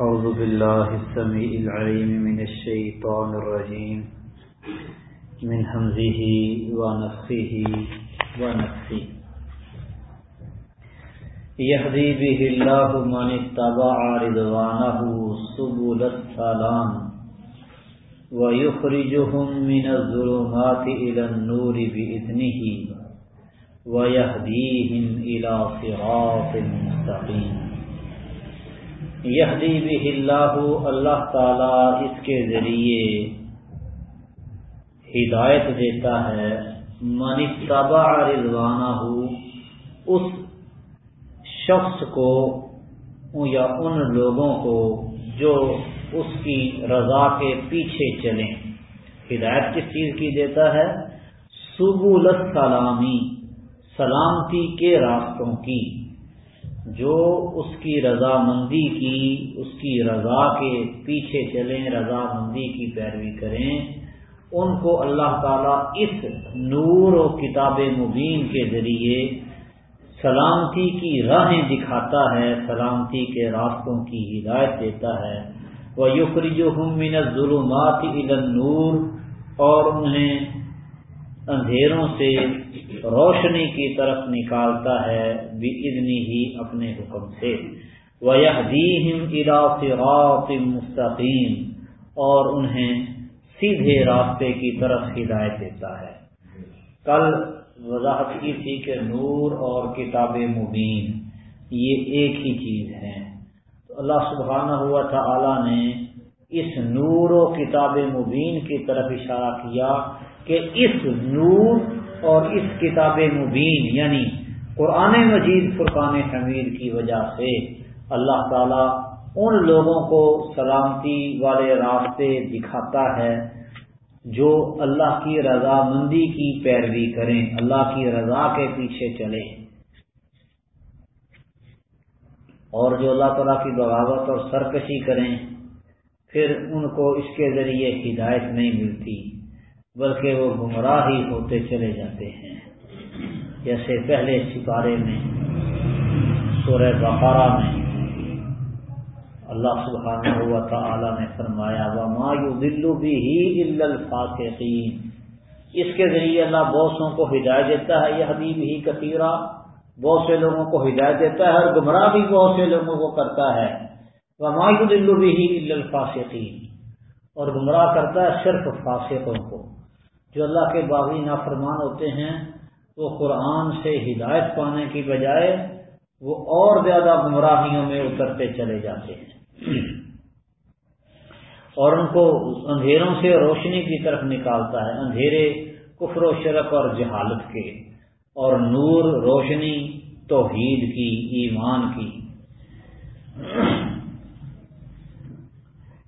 أعوذ بالله السميع العليم من الشيطان الرجيم. من همزه ونفخه. ونفخه. يهدي به الله من اتبع رضوانه سبل السلام ويخرجهم من الظلمات إلى النور بإذنه ويهديهم إلى صراط مستقيم. یہدی بھی اللہ اللہ تعالی اس کے ذریعے ہدایت دیتا ہے۔ من تبا رضوانہ، اس شخص کو یا ان لوگوں کو جو اس کی رضا کے پیچھے چلیں۔ ہدایت کس چیز کی دیتا ہے؟ سبول سلامی سلامتی کے راستوں کی۔ جو اس کی رضامندی کی، اس کی رضا کے پیچھے چلیں، رضامندی کی پیروی کریں، ان کو اللہ تعالیٰ اس نور و کتاب مبین کے ذریعے سلامتی کی راہیں دکھاتا ہے، سلامتی کے راستوں کی ہدایت دیتا ہے۔ وہ یقری جو من ظلمات نور اور انہیں اندھیروں سے روشنی کی طرف نکالتا ہے بھی ہی اپنے حکم سے۔ وہ مستقیم اور انہیں سیدھے راستے کی طرف ہدایت دیتا ہے۔ کل وضاحت کی تھی کہ نور اور کتاب مبین یہ ایک ہی چیز ہے۔ تو اللہ سبحانہ ہوا تھا نے اس نور و کتاب مبین کی طرف اشارہ کیا کہ اس نور اور اس کتاب مبین یعنی قرآن مجید فرقان حمید کی وجہ سے اللہ تعالی ان لوگوں کو سلامتی والے راستے دکھاتا ہے جو اللہ کی رضامندی کی پیروی کریں، اللہ کی رضا کے پیچھے چلے۔ اور جو اللہ تعالیٰ کی بغاوت اور سرکشی کریں، پھر ان کو اس کے ذریعے ہدایت نہیں ملتی۔ بلکہ وہ گمراہ ہی ہوتے چلے جاتے ہیں۔ جیسے پہلے سپارے میں، سورہ بقارہ میں اللہ سبحانہ ہوا تعالی نے فرمایا وہ مایو دلو بھی ہی اس کے ذریعے اللہ بوسوں کو ہدایت دیتا ہے، یہ حبیب ہی کثیرہ۔ بہت سے لوگوں کو ہدایت دیتا ہے اور گمراہ بھی بہت سے لوگوں کو کرتا ہے۔ وہ مایو دلو بھی ہی الفاقین اور گمراہ کرتا ہے صرف فاسقوں کو۔ جو اللہ کے باغی نافرمان ہوتے ہیں، وہ قرآن سے ہدایت پانے کی بجائے وہ اور زیادہ گمراہیوں میں اترتے چلے جاتے ہیں۔ اور ان کو اندھیروں سے روشنی کی طرف نکالتا ہے، اندھیرے، کفر و شرک اور جہالت کے، اور نور، روشنی، توحید کی، ایمان کی۔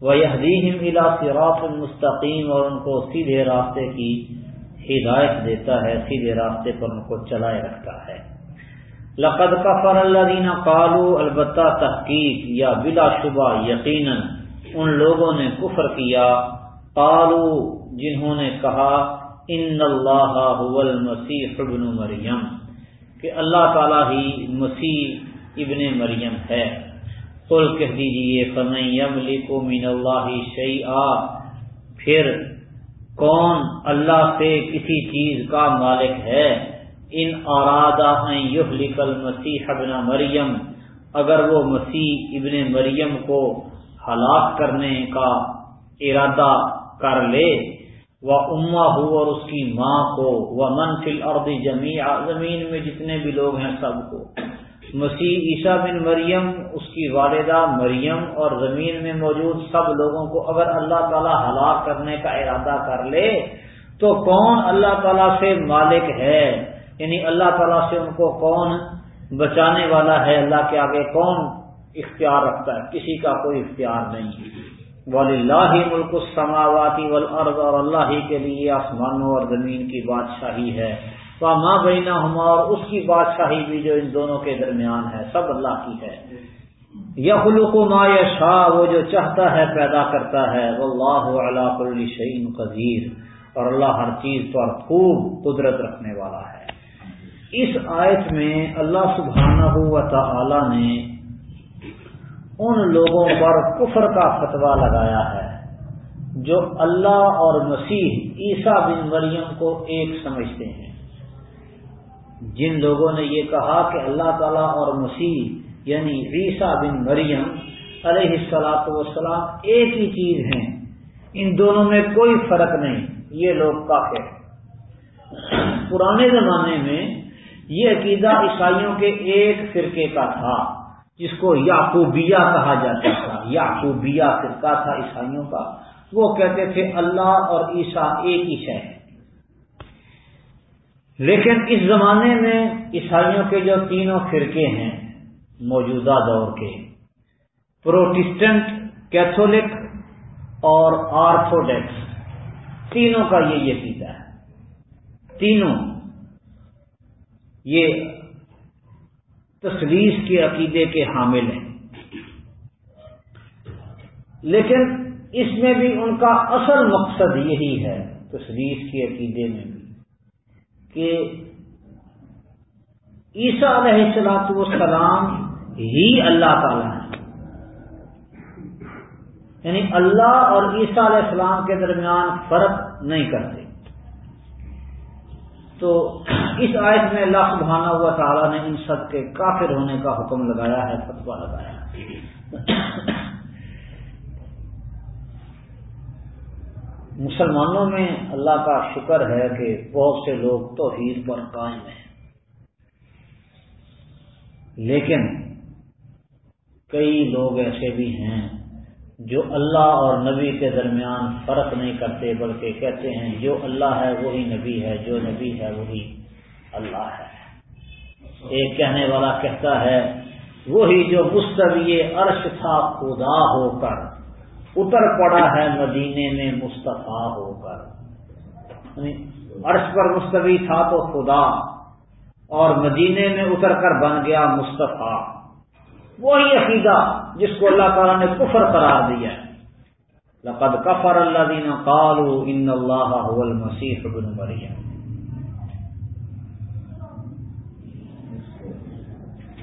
وہ الا صراط المستقیم اور ان کو سیدھے راستے کی ہدایت دیتا ہے، سیدھے راستے پر ان کو چلائے رکھتا ہے۔ لقد کفر اللہ دینا کالو البتہ تحقیق یا بلا شبہ یقیناً ان لوگوں نے کفر کیا۔ کالو جنہوں نے کہا ان اللہ المسیح ابن مریم کہ اللہ تعالی ہی مسیح ابن مریم ہے۔ قل کہہ دیجیے فمن یملک من اللہ شعی پھر کون اللہ سے کسی چیز کا مالک ہے؟ ان ارادہ یہلک المسیح ابن مریم، اگر وہ مسیح ابن مریم کو ہلاک کرنے کا ارادہ کر لے، وہ اما ہو اور اس کی ماں کو وہ منفل اور زمین میں جتنے بھی لوگ ہیں سب کو۔ مسیح عیسیٰ بن مریم، اس کی والدہ مریم اور زمین میں موجود سب لوگوں کو اگر اللہ تعالی ہلاک کرنے کا ارادہ کر لے، تو کون اللہ تعالیٰ سے مالک ہے؟ یعنی اللہ تعالیٰ سے ان کو کون بچانے والا ہے؟ اللہ کے آگے کون اختیار رکھتا ہے؟ کسی کا کوئی اختیار نہیں۔ ولی اللہ ملک السماواتی والارض اور اللہ ہی کے لیے آسمانوں اور زمین کی بادشاہی ہے۔ ماں بینا ہما اور اس کی بادشاہی بھی جو ان دونوں کے درمیان ہے، سب اللہ کی ہے۔ یخلق ما یا شاہ وہ جو چاہتا ہے، پیدا کرتا ہے۔ وہ اللہ کل شعین قدیر اور اللہ ہر چیز پر خوب قدرت رکھنے والا ہے۔ اس آیت میں اللہ سبحانہ و تعالی نے ان لوگوں پر کفر کا فتوا لگایا ہے، جو اللہ اور مسیح عیسیٰ بن مریم کو ایک سمجھتے ہیں۔ جن لوگوں نے یہ کہا کہ اللہ تعالیٰ اور مسیح یعنی عیسیٰ بن مریم علیہ السلاط وسلام ایک ہی چیز ہیں۔ ان دونوں میں کوئی فرق نہیں۔ یہ لوگ کافی پرانے زمانے میں یہ عقیدہ عیسائیوں کے ایک فرقے کا تھا، جس کو یعقوبیہ کہا جاتا تھا۔ یعقوبیہ فرقہ تھا عیسائیوں کا۔ وہ کہتے تھے اللہ اور عیسیٰ ایک ہی ہے لیکن اس زمانے میں عیسائیوں کے جو تینوں فرقے ہیں، موجودہ دور کے، پروٹسٹنٹ کیتھولک اور آرتھوڈیکس، تینوں کا یہ عقیدہ ہے۔ تینوں یہ تصویر کے عقیدے کے حامل ہیں۔ لیکن اس میں بھی ان کا اصل مقصد یہی ہے تصویر کے عقیدے میں۔ بھی کہ عیسیٰ علیہ السلاط والسلام ہی اللہ تعالی ہے یعنی اللہ اور عیسیٰ علیہ السلام کے درمیان فرق نہیں کرتے۔ تو اس آیت میں اللہ سبحانہ ہوا تعالیٰ نے ان سب کے کافر ہونے کا حکم لگایا ہے فتوا لگایا مسلمانوں میں اللہ کا شکر ہے کہ بہت سے لوگ توحید پر قائم ہیں۔ لیکن کئی لوگ ایسے بھی ہیں جو اللہ اور نبی کے درمیان فرق نہیں کرتے، بلکہ کہتے ہیں جو اللہ ہے وہی نبی ہے، جو نبی ہے وہی اللہ ہے۔ ایک کہنے والا کہتا ہے، وہی جو مستوی عرش تھا خدا ہو کر۔ اتر پڑا ہے مدینے میں مصطفیٰ ہو کر۔ یعنی عرش پر مستوی تھا تو خدا، اور مدینے میں اتر کر بن گیا مصطفیٰ۔ وہی عقیدہ جس کو اللہ تعالیٰ نے کفر قرار دیا ہے۔ لقد کفر اللہ دینا کالو ان اللہ مسیح بن مریم۔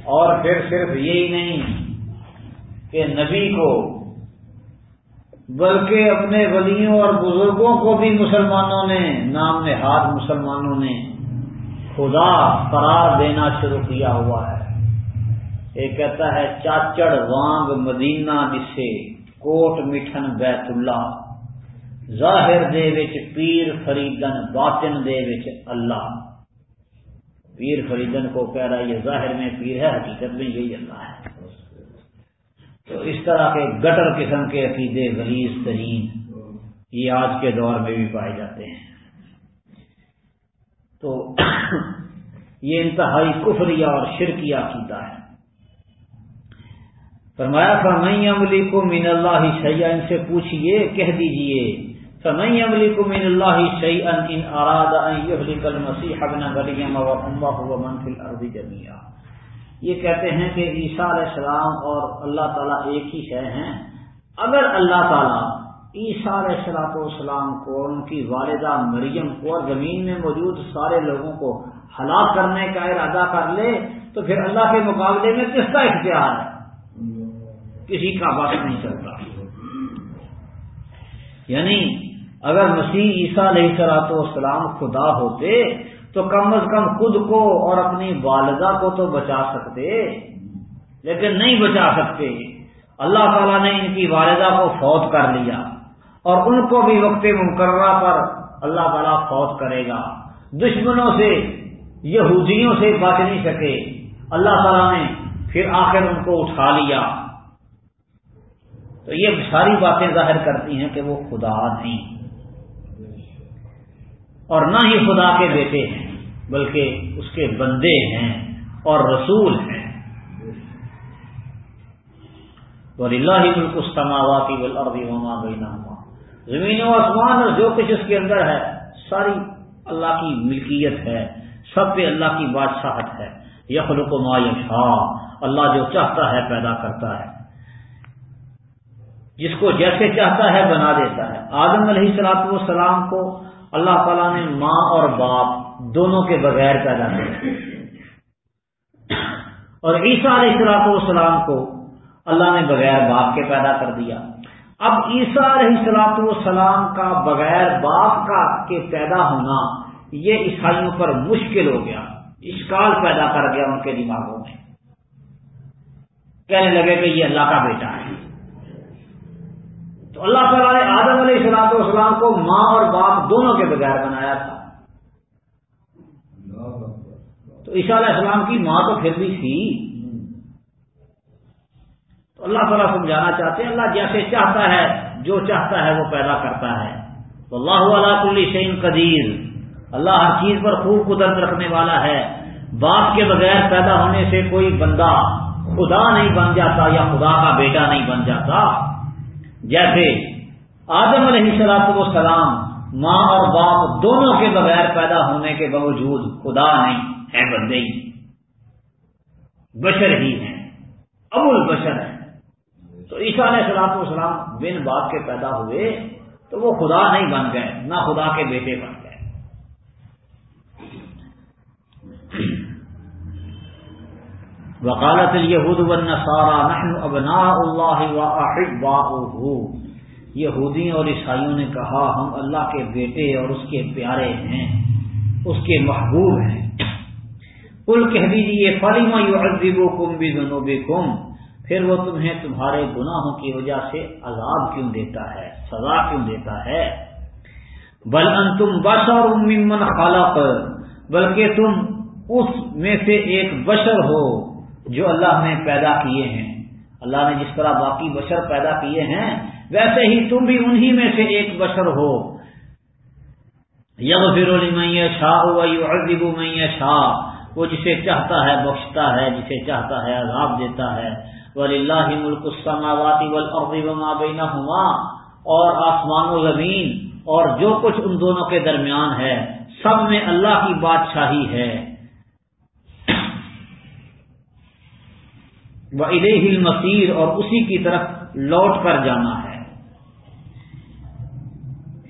اور پھر صرف یہی نہیں کہ نبی کو بلکہ اپنے ولیوں اور بزرگوں کو بھی مسلمانوں نے، نام نہاد مسلمانوں نے خدا قرار دینا شروع کیا ہوا ہے۔ یہ کہتا ہے، چاچڑ وانگ مدینہ دسے کوٹ مٹھن بیت اللہ۔ ظاہر دے وچ پیر فریدن، باطن دے وچ اللہ۔ پیر فریدن کو کہہ رہا ہے، یہ ظاہر میں پیر ہے، حقیقت میں یہی اللہ ہے۔ تو اس طرح کے گٹر قسم کے عقیدے غلیظ ترین یہ آج کے دور میں بھی پائے جاتے ہیں۔ تو یہ انتہائی کفریہ اور شرکیہ عقیدہ ہے۔ فرمایا فرمئی عملی کو مین اللہ شیا ان سے پوچھئے، کہہ دیجیے فرمئی عملی کو مین اللہ شعی ان ان اراد کل مسیح ابن مریم و امہ و منفل ارض جمیا یہ کہتے ہیں کہ عیسیٰ علیہ السلام اور اللہ تعالیٰ ایک ہی شہ ہیں۔ اگر اللہ تعالیٰ عیسیٰ علیہ السلاۃ والسلام کو ان کی والدہ مریم کو اور زمین میں موجود سارے لوگوں کو ہلاک کرنے کا ارادہ کر لے، تو پھر اللہ کے مقابلے میں کس کا اختیار ہے؟ کسی کا بس نہیں چلتا۔ یعنی اگر مسیح عیسیٰ علیہ سلاط والسلام خدا ہوتے تو کم از کم خود کو اور اپنی والدہ کو تو بچا سکتے، لیکن نہیں بچا سکتے۔ اللہ تعالیٰ نے ان کی والدہ کو فوت کر لیا اور ان کو بھی وقت مقررہ پر اللہ تعالیٰ فوت کرے گا۔ دشمنوں سے، یہودیوں سے بچ نہیں سکے۔ اللہ تعالیٰ نے پھر آخر ان کو اٹھا لیا۔ تو یہ ساری باتیں ظاہر کرتی ہیں کہ وہ خدا نہیں اور نہ ہی خدا کے بیٹے ہیں۔ بلکہ اس کے بندے ہیں اور رسول ہیں۔ اللہ سماواتی ابھی وما بینا زمین و آسمان اور جو کچھ اس کے اندر ہے، ساری اللہ کی ملکیت ہے، سب پہ اللہ کی بادشاہت ہے۔ یخلق ما یشا اللہ جو چاہتا ہے پیدا کرتا ہے۔ جس کو جیسے چاہتا ہے بنا دیتا ہے۔ آدم علیہ السلاط والسلام کو اللہ تعالیٰ نے ماں اور باپ دونوں کے بغیر پیدا کیا اور عیسیٰ علیہ السلاط والسلام کو اللہ نے بغیر باپ کے پیدا کر دیا۔ اب عیسیٰ علیہ السلاط والسلام کا بغیر باپ کا کے پیدا ہونا یہ عیسائیوں پر مشکل ہو گیا، اشکال پیدا کر گیا ان کے دماغوں میں۔ کہنے لگے کہ یہ اللہ کا بیٹا ہے۔ تو اللہ تعالیٰ نے آدم علیہ السلاط والسلام کو ماں اور باپ دونوں کے بغیر بنایا تھا۔ تو عیسیٰ علیہ السلام کی ماں تو پھر بھی تھی۔ تو اللہ تعالیٰ سمجھانا چاہتے ہیں، اللہ جیسے چاہتا ہے، جو چاہتا ہے وہ پیدا کرتا ہے۔ تو اللہ علیہ کل شعین قدیر۔ اللہ ہر چیز پر خوب قدرت رکھنے والا ہے۔ باپ کے بغیر پیدا ہونے سے کوئی بندہ خدا نہیں بن جاتا یا خدا کا بیٹا نہیں بن جاتا۔ جیسے آدم علیہ سلاط و سلام ماں اور باپ دونوں کے بغیر پیدا ہونے کے باوجود خدا نہیں۔ ہے بندے ہی بشر ہی ہیں۔ ابول بشر ہے تو عیسیٰ علیہ السلام والسلام بن باپ کے پیدا ہوئے تو وہ خدا نہیں بن گئے، نہ خدا کے بیٹے بن گئے۔ وکالت یہود والنصارى، نحن ابناء اللہ واحباؤه اور عیسائیوں نے کہا، ہم اللہ کے بیٹے اور اس کے پیارے ہیں، اس کے محبوب ہیں۔ کل کہہ دیجیے فلیما یعذبکم بذنوبکم پھر وہ تمہیں تمہارے گناہوں کی وجہ سے عذاب کیوں دیتا ہے، سزا کیوں دیتا ہے؟ بل ان تم بشر ممن خالق بلکہ تم اس میں سے ایک بشر ہو جو اللہ نے پیدا کیے ہیں۔ اللہ نے جس طرح باقی بشر پیدا کیے ہیں، ویسے ہی تم بھی انہی میں سے ایک بشر ہو۔ یگ فرولی میں شاہ عزیب میں شاہ وہ جسے چاہتا ہے بخشتا ہے، جسے چاہتا ہے عذاب دیتا ہے۔ ولی اللہ ملک السماوات والارض وما بینہما اور آسمان و زمین اور جو کچھ ان دونوں کے درمیان ہے، سب میں اللہ کی بادشاہی ہے۔ وہ الہ المسیر اور اسی کی طرف لوٹ کر جانا ہے۔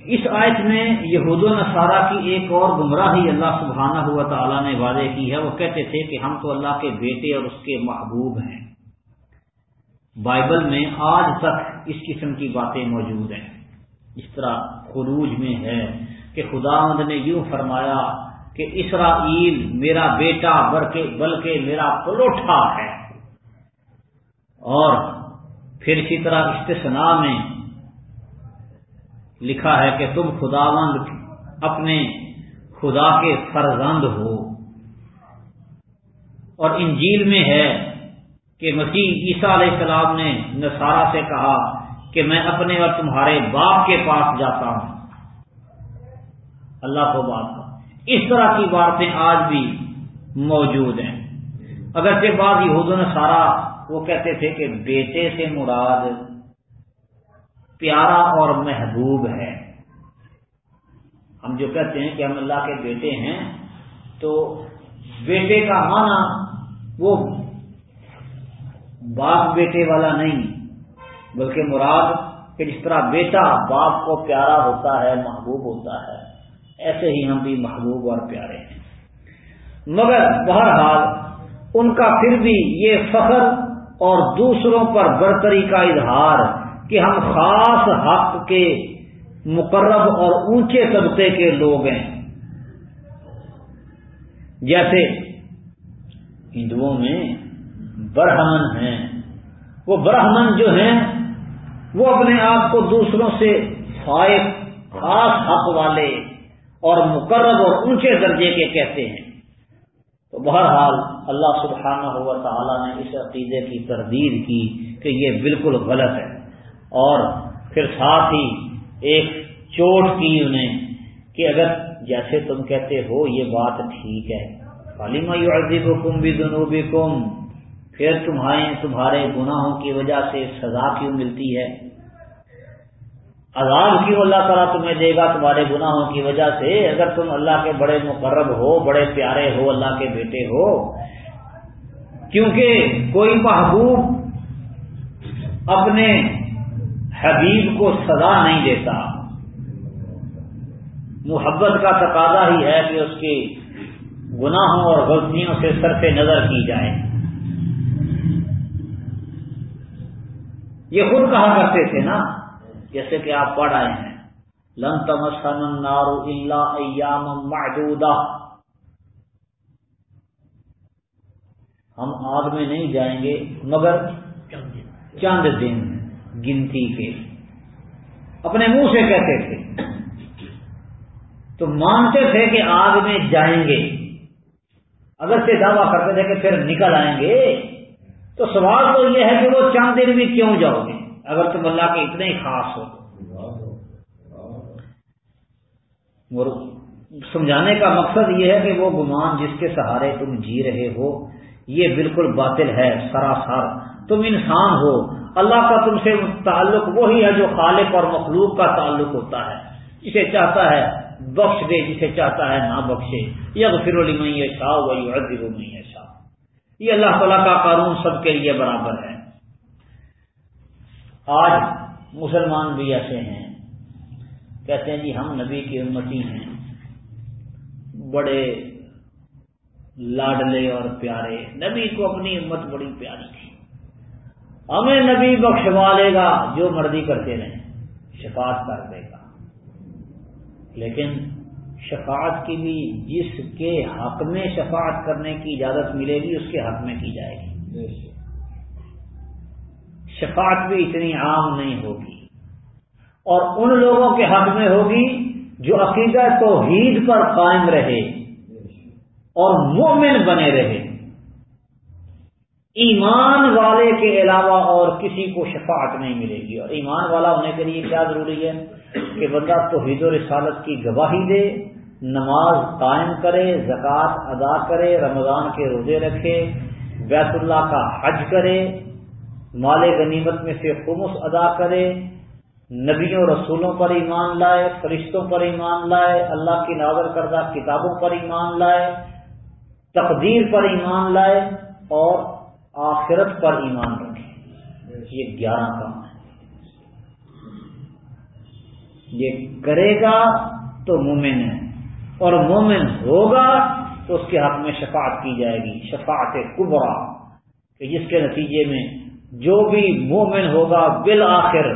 اس آیت میں یہود و نصارہ کی ایک اور گمراہی اللہ سبحانہ ہوا تعالیٰ نے وعدے کی ہے، وہ کہتے تھے کہ ہم تو اللہ کے بیٹے اور اس کے محبوب ہیں۔ بائبل میں آج تک اس قسم کی باتیں موجود ہیں۔ اس طرح خروج میں ہے کہ خدا نے یوں فرمایا کہ اسرائیل میرا بیٹا بلکہ میرا پلوٹھا ہے۔ اور پھر اسی طرح استثناء میں لکھا ہے کہ تم خدا اپنے خدا کے فرزند ہو۔ اور انجیل میں ہے کہ مسیح عیسیٰ علیہ السلام نے نصارہ سے کہا کہ میں اپنے اور تمہارے باپ کے پاس جاتا ہوں۔ اللہ کو بات اس طرح کی باتیں آج بھی موجود ہیں۔ اگر کے بعد یہود نصارہ وہ کہتے تھے کہ بیٹے سے مراد پیارا اور محبوب ہے۔ ہم جو کہتے ہیں کہ ہم اللہ کے بیٹے ہیں، تو بیٹے کا معنی وہ باپ بیٹے والا نہیں، بلکہ مراد کہ جس طرح بیٹا باپ کو پیارا ہوتا ہے، محبوب ہوتا ہے، ایسے ہی ہم بھی محبوب اور پیارے ہیں۔ مگر بہرحال ان کا پھر بھی یہ فخر اور دوسروں پر برتری کا اظہار کہ ہم خاص حق کے مقرب اور اونچے طبقے کے لوگ ہیں۔ جیسے ہندوؤں میں برہمن ہیں۔ وہ برہمن جو ہیں، وہ اپنے آپ کو دوسروں سے فائق، خاص حق والے اور مقرب اور اونچے درجے کے کہتے ہیں۔ تو بہرحال اللہ سبحانہ ہوا تعالیٰ نے اس عقیدے کی تردید کی کہ یہ بالکل غلط ہے۔ اور پھر ساتھ ہی ایک چوٹ کی انہیں کہ اگر جیسے تم کہتے ہو یہ بات ٹھیک ہے۔ علیمہ عزیب حکم بھی جنوبی کم پھر تمہارے تمہارے گناہوں کی وجہ سے سزا کیوں ملتی ہے؟ عذاب کیوں اللہ تعالیٰ تمہیں دے گا تمہارے گناہوں کی وجہ سے؟ اگر تم اللہ کے بڑے مقرب ہو، بڑے پیارے ہو، اللہ کے بیٹے ہو، کیونکہ کوئی محبوب اپنے حبیب کو سزا نہیں دیتا۔ محبت کا تقاضا ہی ہے کہ اس کی گناہوں اور غلطیوں سے صرف نظر کی جائے۔ یہ خود کہا کرتے تھے نا، جیسے کہ آپ پڑھ آئے ہیں۔ لن تمسن النار الا ایام معدودہ۔ ہم آگ میں نہیں جائیں گے، مگر چند دن۔ گنتی کے۔ اپنے منہ سے کہتے تھے۔ تو مانتے تھے کہ آگ میں جائیں گے۔ اگر سے دعویٰ کرتے تھے کہ پھر نکل آئیں گے۔ تو سوال تو یہ ہے کہ وہ چند دن بھی کیوں جاؤ گے؟ اگر تم اللہ کے اتنے ہی خاص ہو۔ سمجھانے کا مقصد یہ ہے کہ وہ گمان جس کے سہارے تم جی رہے ہو یہ بالکل باطل ہے، سراسر۔ تم انسان ہو۔ اللہ کا تم سے تعلق وہی ہے جو خالق اور مخلوق کا تعلق ہوتا ہے۔ جسے چاہتا ہے بخش دے، جسے چاہتا ہے نہ بخشے۔ یہ پھر میں شاہ وہی شاہ یہ اللہ تعالیٰ کا قانون سب کے لیے برابر ہے۔ آج مسلمان بھی ایسے ہیں۔ کہتے ہیں جی ہم نبی کی امتی ہیں۔ بڑے لاڈلے اور پیارے نبی کو اپنی امت بڑی پیاری تھی ہمیں نبی بخشوا لے گا جو مرضی کرتے رہیں، شفاعت کر دے گا۔ لیکن شفاعت کی بھی جس کے حق میں شفاعت کرنے کی اجازت ملے گی، اس کے حق میں کی جائے گی۔ شفاعت بھی اتنی عام نہیں ہوگی۔ اور ان لوگوں کے حق میں ہوگی جو عقیدہ توحید پر قائم رہے۔ اور مومن بنے رہے۔ ایمان والے کے علاوہ اور کسی کو شفاعت نہیں ملے گی۔ اور ایمان والا ہونے کے لیے کیا ضروری ہے؟ کہ بندہ توحید و رسالت کی گواہی دے، نماز قائم کرے، زکوٰۃ ادا کرے، رمضان کے روزے رکھے، بیت اللہ کا حج کرے، مال غنیمت میں سے خمس ادا کرے، نبیوں رسولوں پر ایمان لائے، فرشتوں پر ایمان لائے، اللہ کی نازر کردہ کتابوں پر ایمان لائے تقدیر پر ایمان لائے اور آخرت پر ایمان رکھے۔ یہ گیارہ کام ہے یہ کرے گا تو مومن ہے۔ اور مومن ہوگا تو اس کے حق میں شفاعت کی جائے گی۔ شفاعت کبرا، کہ جس کے نتیجے میں جو بھی مومن ہوگا بالآخر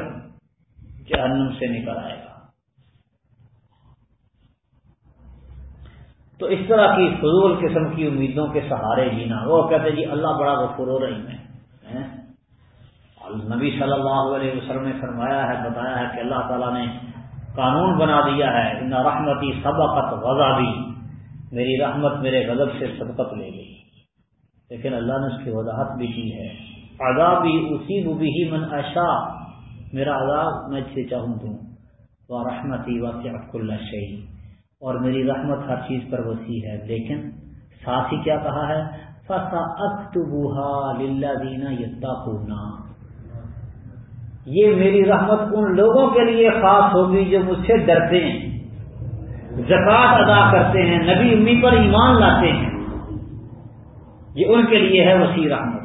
جہنم سے نکل آئے گا۔ تو اس طرح کی فضول قسم کی امیدوں کے سہارے جینا وہ کہتے جی اللہ بڑا غفور رہی میں نبی صلی اللہ علیہ وسلم نے فرمایا ہے، بتایا ہے کہ اللہ تعالیٰ نے قانون بنا دیا ہے۔ ان رحمتی سبقت غذا بھی میری رحمت میرے غضب سے سبقت لے گئی لیکن اللہ نے اس کی وضاحت بھی کی ہے۔ عذابی اسی بھی ہی من اشا میرا عذاب میں جسے چاہوں دوں وہ رحمتی واقع اللہ شہی اور میری رحمت ہر چیز پر وسیع ہے، لیکن ساتھ ہی کیا کہا ہے؟ فسا اکتبوہا دینا یہ میری رحمت ان لوگوں کے لیے خاص ہوگی جو مجھ سے ڈرتے ہیں۔ زکوٰۃ ادا کرتے ہیں، نبی امی پر ایمان لاتے ہیں۔ یہ ان کے لیے ہے وسیع رحمت۔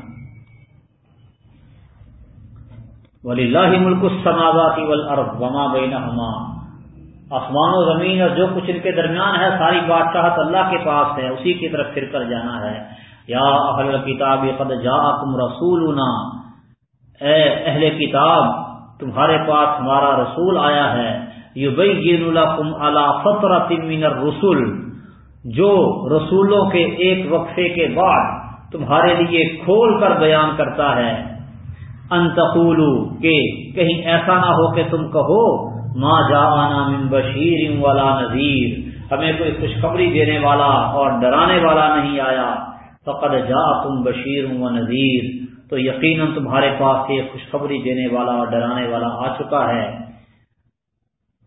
ولی اللہ ملک السماواتی والارض وما بینہما آسمان و زمین اور جو کچھ ان کے درمیان ہے، ساری بادشاہت اللہ کے پاس ہے، اسی کی طرف پھر کر جانا ہے۔ یا اہل کتاب قد جا تم رسول اے اہل کتاب، تمہارے پاس ہمارا رسول آیا ہے۔ یو لکم من الرسول جو رسولوں کے ایک وقفے کے بعد تمہارے لیے کھول کر بیان کرتا ہے۔ انتقولو کہ کہیں ایسا نہ ہو کہ تم کہو ماں جا من بشیر والا نذیر ہمیں کوئی خوشخبری دینے والا اور ڈرانے والا نہیں آیا۔ فقد جا تم بشیر و نذیر تو یقیناً تمہارے پاس ایک خوشخبری دینے والا اور ڈرانے والا آ چکا ہے۔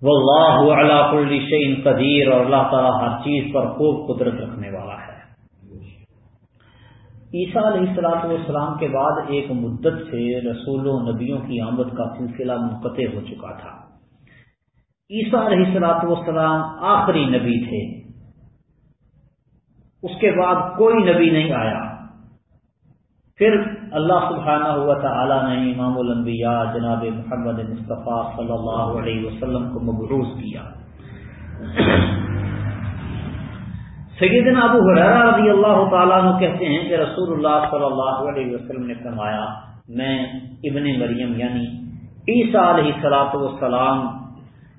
وہ اللہ کل شعین قدیر اور اللہ تعالیٰ ہر چیز پر خوب قدرت رکھنے والا ہے۔ عیسیٰ علیہ السلاط والسلام کے بعد ایک مدت سے رسولوں نبیوں کی آمد کا سلسلہ منقطع ہو چکا تھا۔ عیسیٰ علیہ السلاط والسلام آخری نبی تھے۔ اس کے بعد کوئی نبی نہیں آیا۔ پھر اللہ سبحانہ ہوا تھا نے امام الانبیاء جناب محمد مصطفیٰ صلی اللہ علیہ وسلم کو مبروز کیا۔ سیدنا ابو حرارہ رضی اللہ تعالیٰ کہتے ہیں کہ رسول اللہ صلی اللہ علیہ وسلم نے فرمایا، میں ابن مریم یعنی عیسیٰ علیہ سلاط وسلام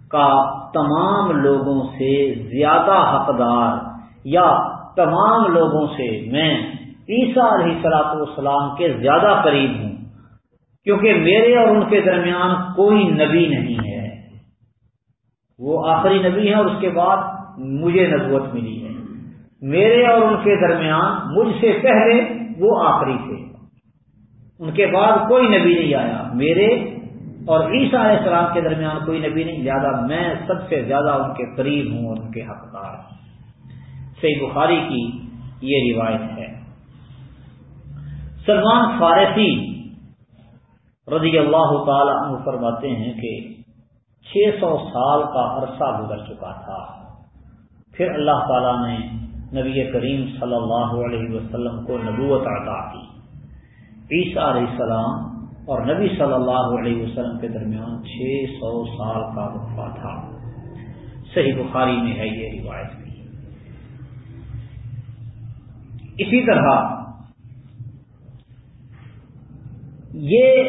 کا تمام لوگوں سے زیادہ حقدار یا تمام لوگوں سے میں عیسیٰ علیہ سلاط والسلام کے زیادہ قریب ہوں، کیونکہ میرے اور ان کے درمیان کوئی نبی نہیں ہے۔ وہ آخری نبی ہے اور اس کے بعد مجھے نبوت ملی ہے۔ میرے اور ان کے درمیان مجھ سے پہلے وہ آخری تھے۔ ان کے بعد کوئی نبی نہیں آیا۔ میرے اور عیسیٰ علیہ السلام کے درمیان کوئی نبی نہیں زیادہ میں سب سے زیادہ ان کے قریب ہوں اور ان کے حقدار صحیح بخاری کی یہ روایت ہے۔ سلمان فارسی رضی اللہ تعالی عنہ فرماتے ہیں کہ چھ سو سال کا عرصہ گزر چکا تھا۔ پھر اللہ تعالی نے نبی کریم صلی اللہ علیہ وسلم کو نبوت عطا کی۔ عیسیٰ علیہ السلام اور نبی صلی اللہ علیہ وسلم کے درمیان چھ سو سال کا وقفہ تھا۔ صحیح بخاری میں ہے یہ روایت بھی۔ اسی طرح یہ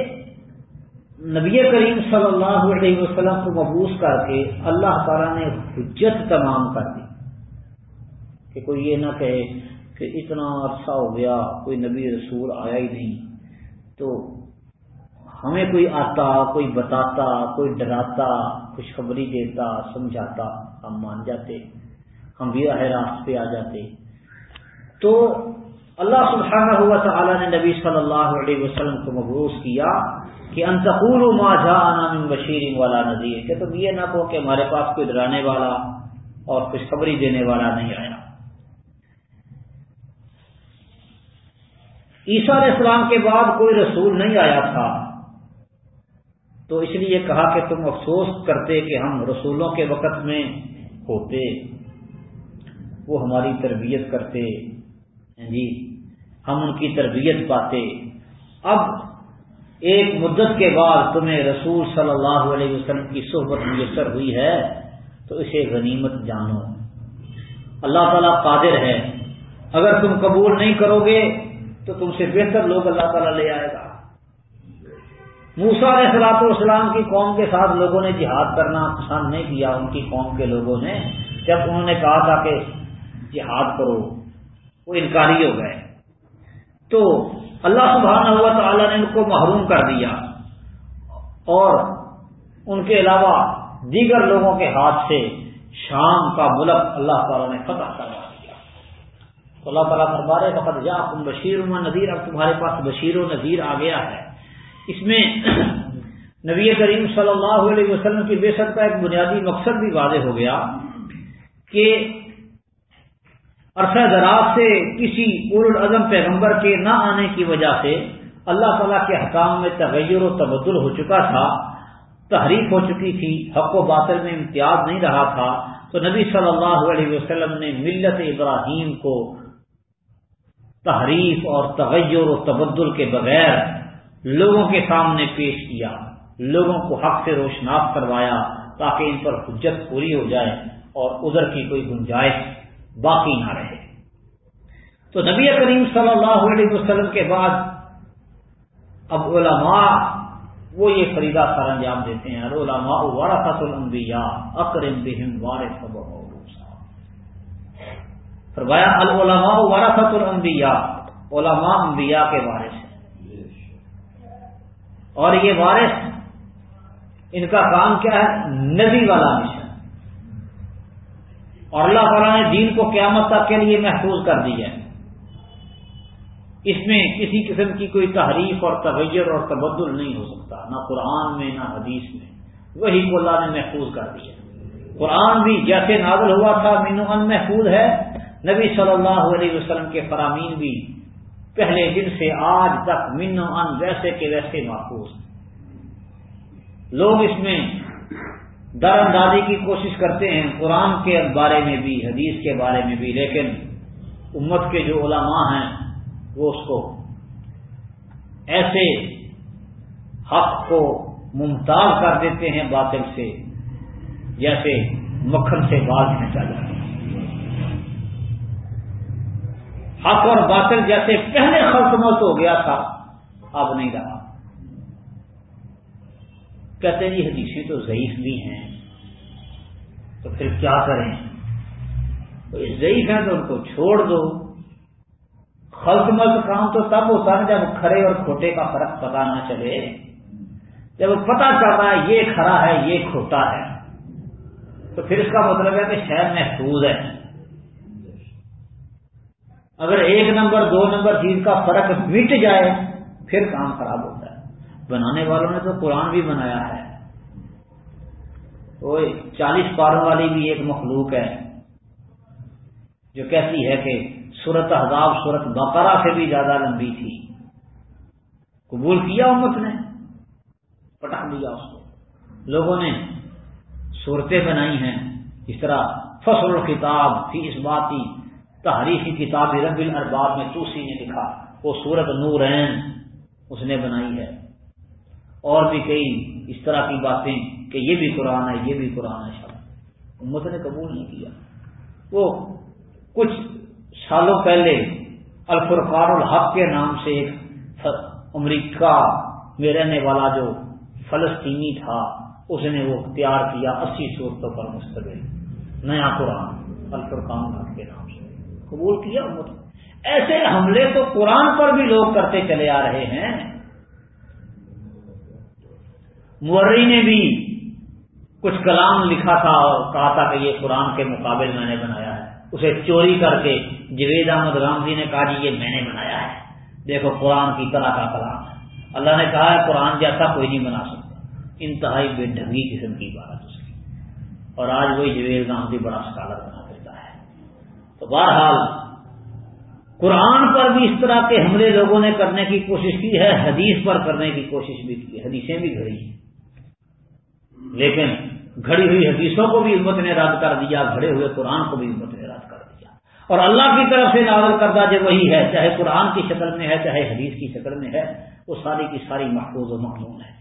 نبی کریم صلی اللہ علیہ وسلم کو مبوس کر کے اللہ تعالی نے حجت تمام کر دی۔ کہ کوئی یہ نہ کہے کہ اتنا عرصہ ہو گیا، کوئی نبی رسول آیا ہی نہیں۔ تو ہمیں کوئی آتا، کوئی بتاتا، کوئی ڈراتا، خوشخبری دیتا، سمجھاتا، ہم مان جاتے، ہم بھی راہ راست پہ آ جاتے۔ تو اللہ سبحانہ ہوا تعالی نے نبی صلی اللہ علیہ وسلم کو مبروس کیا کہ انتقول ما جا من بشیر والا نذیر، کہ تم یہ نہ کہو کہ ہمارے پاس کوئی ڈرانے والا اور خوشخبری دینے والا نہیں آیا۔ عیسیٰ علیہ السلام کے بعد کوئی رسول نہیں آیا تھا۔ تو اس لیے کہا کہ تم افسوس کرتے کہ ہم رسولوں کے وقت میں ہوتے، وہ ہماری تربیت کرتے جی ہم ان کی تربیت پاتے۔ اب ایک مدت کے بعد تمہیں رسول صلی اللہ علیہ وسلم کی صحبت میسر ہوئی ہے، تو اسے غنیمت جانو۔ اللہ تعالیٰ قادر ہے۔ اگر تم قبول نہیں کرو گے، تو تم سے بہتر لوگ اللہ تعالیٰ لے آئے گا۔ موسا علیہ سلاط والسلام کی قوم کے ساتھ لوگوں نے جہاد کرنا پسند نہیں کیا، ان کی قوم کے لوگوں نے جب انہوں نے کہا تھا کہ جہاد کرو، وہ انکاری ہو گئے۔ تو اللہ سبحانہ ہوا تعالیٰ نے ان کو محروم کر دیا۔ اور ان کے علاوہ دیگر لوگوں کے ہاتھ سے شام کا ملک اللہ تعالیٰ نے فتح کروا دیا۔ تو اللہ تعالیٰ دربارے وقت جا تم بشیر نذیر اب تمہارے پاس بشیر و نذیر آ گیا ہے۔ اس میں نبی کریم صلی اللہ علیہ وسلم کی بے شک کا ایک بنیادی مقصد بھی واضح ہو گیا کہ عرصہ دراز سے کسی العظم پیغمبر کے نہ آنے کی وجہ سے اللہ تعالیٰ کے حکام میں تغیر و تبدل ہو چکا تھا تحریف ہو چکی تھی، حق و باطل میں امتیاز نہیں رہا تھا، تو نبی صلی اللہ علیہ وسلم نے ملت ابراہیم کو تحریف اور تغیر و تبدل کے بغیر لوگوں کے سامنے پیش کیا، لوگوں کو حق سے روشناس کروایا تاکہ ان پر حجت پوری ہو جائے اور ادھر کی کوئی گنجائش باقی نہ رہے۔ تو نبی کریم صلی اللہ علیہ وسلم کے بعد اب علماء وہ یہ فریدہ سر انجام دیتے ہیں علماء ورثت الانبیاء اکرم بہم وارث فرمایا، العلماء ورثت الانبیاء، علماء انبیاء کے وارث ہیں۔ اور یہ وارث ان کا کام کیا ہے؟ نبی والا مشن اور اللہ تعالیٰ نے دین کو قیامت تک کے لیے محفوظ کر دی ہے۔ اس میں کسی قسم کی کوئی تحریف اور تغیر اور تبدل نہیں ہو سکتا، نہ قرآن میں، نہ حدیث میں۔ وہی کو اللہ نے محفوظ کر دیا قرآن بھی جیسے نازل ہوا تھا مینو ان محفوظ ہے۔ نبی صلی اللہ علیہ وسلم کے فرامین بھی پہلے دن سے آج تک مینو ان ویسے کے ویسے محفوظ لوگ اس میں در اندازی کی کوشش کرتے ہیں، قرآن کے بارے میں بھی، حدیث کے بارے میں بھی، لیکن امت کے جو علماء ہیں، وہ اس کو ایسے حق کو ممتاز کر دیتے ہیں باطل سے، جیسے مکھن سے بال کھینچا جاتا ہے۔ حق اور باطل جیسے پہلے خلط ہو گیا تھا، اب نہیں رہا۔ کہتے ہیں جی حدیثیں تو ضعیف بھی ہیں، تو پھر کیا کریں؟ ضعیف ہیں تو ان کو چھوڑ دو۔ خلط ملک کام تو تب ہوتا ہے جب کھڑے اور کھوٹے کا فرق پتا نہ چلے۔ جب پتا چلتا ہے یہ کھڑا ہے، یہ کھوٹا ہے، تو پھر اس کا مطلب ہے کہ شہر محفوظ ہے۔ اگر ایک نمبر، دو نمبر چیز کا فرق مٹ جائے، پھر کام خراب ہوتا ہے۔ بنانے والوں نے تو قرآن بھی بنایا ہے۔ وہ چالیس پاروں والی بھی ایک مخلوق ہے، جو کہتی ہے کہ سورت حضاب سورت بقرہ سے بھی زیادہ لمبی تھی۔ قبول کیا امت نے؟ پٹک دیا اس کو۔ لوگوں نے صورتیں بنائی ہیں اس طرح فصل الخطاب فی اس بات کی تحریفی کتاب رب الارباب میں توسی نے لکھا، وہ سورت نورین اس نے بنائی ہے۔ اور بھی کئی اس طرح کی باتیں کہ یہ بھی قرآن ہے، یہ بھی قرآن ہے، شاید۔ امت نے قبول نہیں کیا۔ وہ کچھ سالوں پہلے الفرقان الحق کے نام سے ایک امریکہ میں رہنے والا جو فلسطینی تھا، اس نے وہ تیار کیا۔ اسی صورتوں پر مستقل۔ نیا قرآن، الفرقان الحق کے نام۔ قبول کیا امت ایسے حملے تو قرآن پر بھی لوگ کرتے چلے آ رہے ہیں۔ موری نے بھی کچھ کلام لکھا تھا اور کہا تھا کہ یہ قرآن کے مقابل میں نے بنایا ہے۔ اسے چوری کر کے جوید احمد رام جی نے کہا جی یہ میں نے بنایا ہے۔ دیکھو قرآن کی طرح کا کلام ہے۔ اللہ نے کہا ہے قرآن جیسا کوئی نہیں بنا سکتا۔ انتہائی بے ڈھنگی قسم کی بات اس کی۔ اور آج وہی جوید رام بڑا اسکالر بنا۔ دیتا ہے تو بہرحال قرآن پر بھی اس طرح کے حملے لوگوں نے کرنے کی کوشش کی ہے، حدیث پر کرنے کی کوشش بھی کی حدیثیں بھی گھڑی ہیں۔ لیکن گھڑی ہوئی حدیثوں کو بھی امت نے رد کر دیا، گھڑے ہوئے قرآن کو بھی امت نے رد کر دیا۔ اور اللہ کی طرف سے نازل کردہ جو وہی ہے، چاہے قرآن کی شکل میں ہے، چاہے حدیث کی شکل میں ہے، وہ ساری کی ساری محفوظ و مخلوم ہے۔